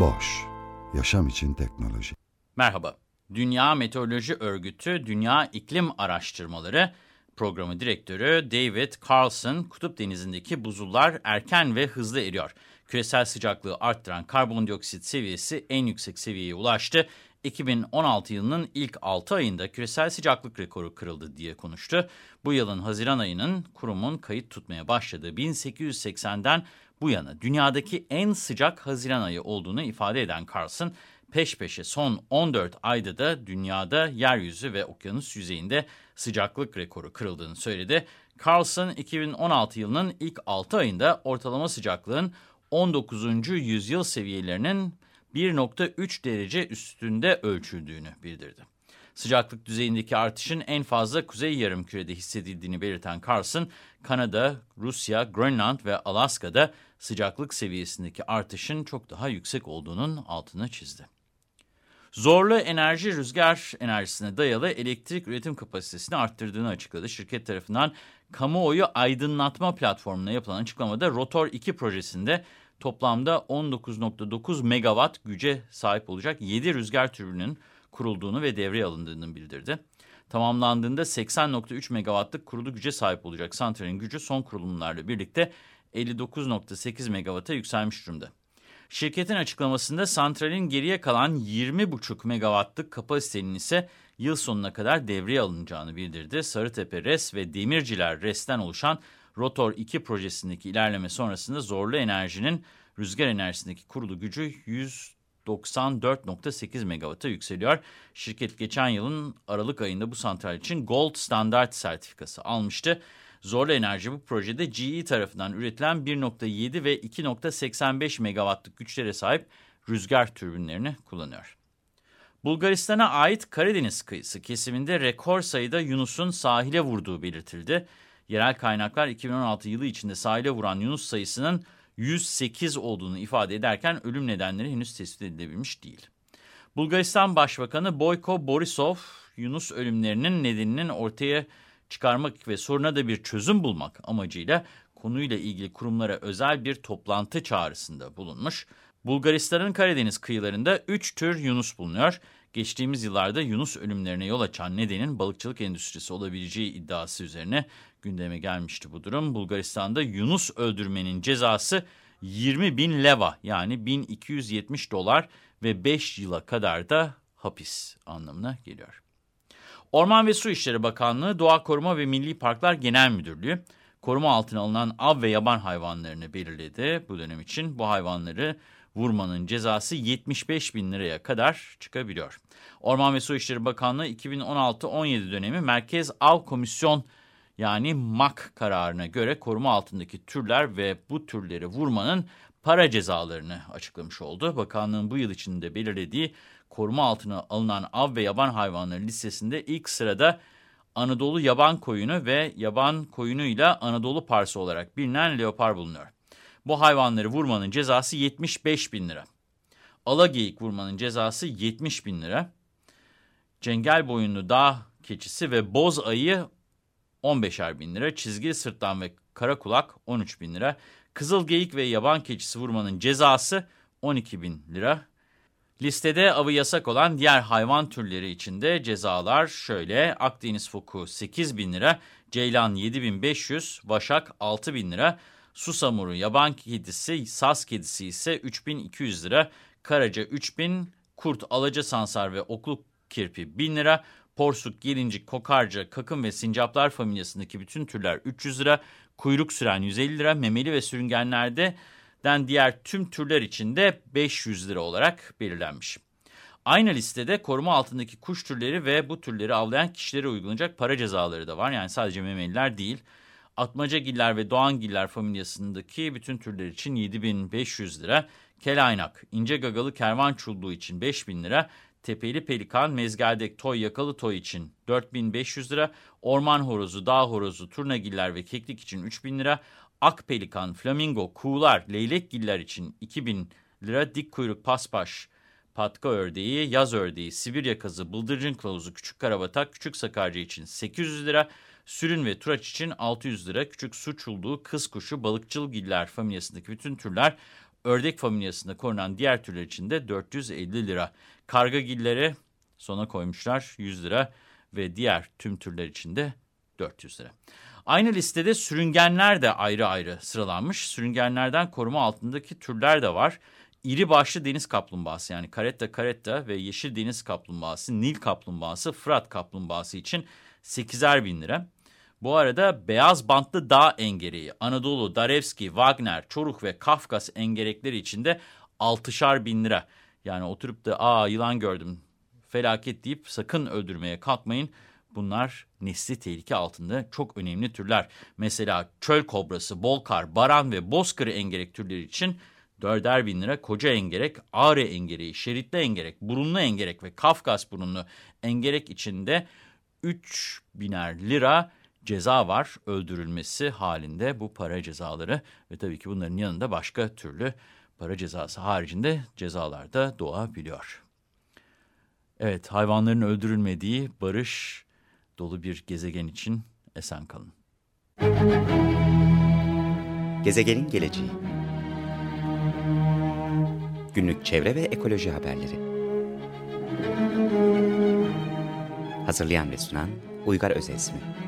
Boş, yaşam için teknoloji. Merhaba, Dünya Meteoroloji Örgütü Dünya İklim Araştırmaları Programı Direktörü David Carlson, Kutup Denizi'ndeki buzullar erken ve hızlı eriyor. Küresel sıcaklığı arttıran karbondioksit seviyesi en yüksek seviyeye ulaştı. 2016 yılının ilk 6 ayında küresel sıcaklık rekoru kırıldı diye konuştu. Bu yılın Haziran ayının kurumun kayıt tutmaya başladığı 1880'den bu yana dünyadaki en sıcak Haziran ayı olduğunu ifade eden Carlson, peş peşe son 14 ayda da dünyada yeryüzü ve okyanus yüzeyinde sıcaklık rekoru kırıldığını söyledi. Carlson 2016 yılının ilk 6 ayında ortalama sıcaklığın 19. yüzyıl seviyelerinin 1.3 derece üstünde ölçüldüğünü bildirdi. Sıcaklık düzeyindeki artışın en fazla kuzey yarımkürede hissedildiğini belirten Carson, Kanada, Rusya, Grönland ve Alaska'da sıcaklık seviyesindeki artışın çok daha yüksek olduğunun altını çizdi. Zorlu enerji rüzgar enerjisine dayalı elektrik üretim kapasitesini arttırdığını açıkladı. Şirket tarafından kamuoyu aydınlatma platformuna yapılan açıklamada Rotor 2 projesinde toplamda 19.9 megawatt güce sahip olacak 7 rüzgar türbünün kurulduğunu ve devreye alındığını bildirdi. Tamamlandığında 80.3 megawattlık kurulu güce sahip olacak santralin gücü son kurulumlarla birlikte 59.8 megawatta yükselmiş durumda. Şirketin açıklamasında santralin geriye kalan 20,5 megawattlık kapasitenin ise yıl sonuna kadar devreye alınacağını bildirdi. Sarıtepe RES ve Demirciler RES'ten oluşan Rotor 2 projesindeki ilerleme sonrasında zorlu enerjinin rüzgar enerjisindeki kurulu gücü 194.8 megawata yükseliyor. Şirket geçen yılın Aralık ayında bu santral için Gold Standard sertifikası almıştı. Zorlu Enerji bu projede GE tarafından üretilen 1.7 ve 2.85 megawattlık güçlere sahip rüzgar türbinlerini kullanıyor. Bulgaristan'a ait Karadeniz kıyısı kesiminde rekor sayıda Yunus'un sahile vurduğu belirtildi. Yerel kaynaklar 2016 yılı içinde sahile vuran Yunus sayısının 108 olduğunu ifade ederken ölüm nedenleri henüz tespit edilebilmiş değil. Bulgaristan Başbakanı Boyko Borisov, Yunus ölümlerinin nedeninin ortaya çıkarmak ve soruna da bir çözüm bulmak amacıyla konuyla ilgili kurumlara özel bir toplantı çağrısında bulunmuş. Bulgaristan'ın Karadeniz kıyılarında 3 tür Yunus bulunuyor. Geçtiğimiz yıllarda Yunus ölümlerine yol açan nedenin balıkçılık endüstrisi olabileceği iddiası üzerine gündeme gelmişti bu durum. Bulgaristan'da Yunus öldürmenin cezası 20 bin leva yani 1270 dolar ve 5 yıla kadar da hapis anlamına geliyor. Orman ve Su İşleri Bakanlığı, Doğa Koruma ve Milli Parklar Genel Müdürlüğü, koruma altına alınan av ve yaban hayvanlarını belirledi. Bu dönem için bu hayvanları vurmanın cezası 75 bin liraya kadar çıkabiliyor. Orman ve Su İşleri Bakanlığı 2016-17 dönemi Merkez Av Komisyon yani MAK kararına göre koruma altındaki türler ve bu türleri vurmanın para cezalarını açıklamış oldu. Bakanlığın bu yıl içinde belirlediği koruma altına alınan av ve yaban hayvanları listesinde ilk sırada Anadolu yaban koyunu ve yaban koyunuyla Anadolu parsı olarak bilinen leopar bulunuyor. Bu hayvanları vurmanın cezası 75 bin lira. Alageyik vurmanın cezası 70 bin lira. Cengel boyunlu dağ keçisi ve boz ayı 15'er bin lira. Çizgili sırtlan ve kara kulak 13 bin lira. Kızıl geyik ve yaban keçisi vurmanın cezası 12 bin lira. Listede avı yasak olan diğer hayvan türleri içinde cezalar şöyle. Akdeniz foku 8 bin lira, ceylan 7500, vaşak 6 bin lira, susamuru, yaban kedisi, saz kedisi ise 3200 lira, karaca 3000, kurt, alaca sansar ve okluk kirpi 1000 lira, porsuk, gelincik, kokarca, kakın ve sincaplar familyasındaki bütün türler 300 lira, kuyruk süren 150 lira, memeli ve sürüngenlerde den diğer tüm türler için de 500 lira olarak belirlenmiş. Aynı listede koruma altındaki kuş türleri ve bu türleri avlayan kişilere uygulanacak para cezaları da var. Yani sadece memeliler değil. Atmacagiller ve Doğangiller familyasındaki bütün türler için 7500 lira. Kelaynak, ince gagalı kervan çulduğu için 5000 lira. Tepeli pelikan, mezgeldek toy, yakalı toy için 4500 lira. Orman horozu, dağ horozu, turnagiller ve keklik için 3000 lira. Ak pelikan, flamingo, kuğular, leylekgiller için 2000 lira. Dik kuyruk paspaş, patka ördeği, yaz ördeği, Sibirya kazı, bıldırcın kılavuzu, küçük karabatak, küçük sakarca için 800 lira. Sürün ve turaç için 600 lira. Küçük su çulduğu, kız kuşu, balıkçılgiller familyasındaki bütün türler Ördek familyasında korunan diğer türler için de 450 lira. Kargagillere sona koymuşlar 100 lira ve diğer tüm türler için de 400 lira. Aynı listede sürüngenler de ayrı ayrı sıralanmış. Sürüngenlerden koruma altındaki türler de var. İri başlı deniz kaplumbağası yani karetta karetta ve yeşil deniz kaplumbağası, Nil kaplumbağası, Fırat kaplumbağası için 8'er bin lira. Bu arada beyaz bantlı dağ engereği, Anadolu, Darevski, Wagner, Çoruk ve Kafkas engerekleri içinde 6'şar bin lira. Yani oturup da aa yılan gördüm felaket deyip sakın öldürmeye kalkmayın. Bunlar nesli tehlike altında çok önemli türler. Mesela çöl kobrası, bolkar, baran ve bozkırı engerek türleri için dörder bin lira koca engerek, ağrı engereği, şeritli engerek, burunlu engerek ve Kafkas burunlu engerek içinde 3 biner lira ceza var öldürülmesi halinde bu para cezaları ve tabii ki bunların yanında başka türlü para cezası haricinde cezalar da doğabiliyor. Evet hayvanların öldürülmediği barış dolu bir gezegen için esen kalın. Gezegenin geleceği Günlük çevre ve ekoloji haberleri Hazırlayan ve sunan Uygar Özesmi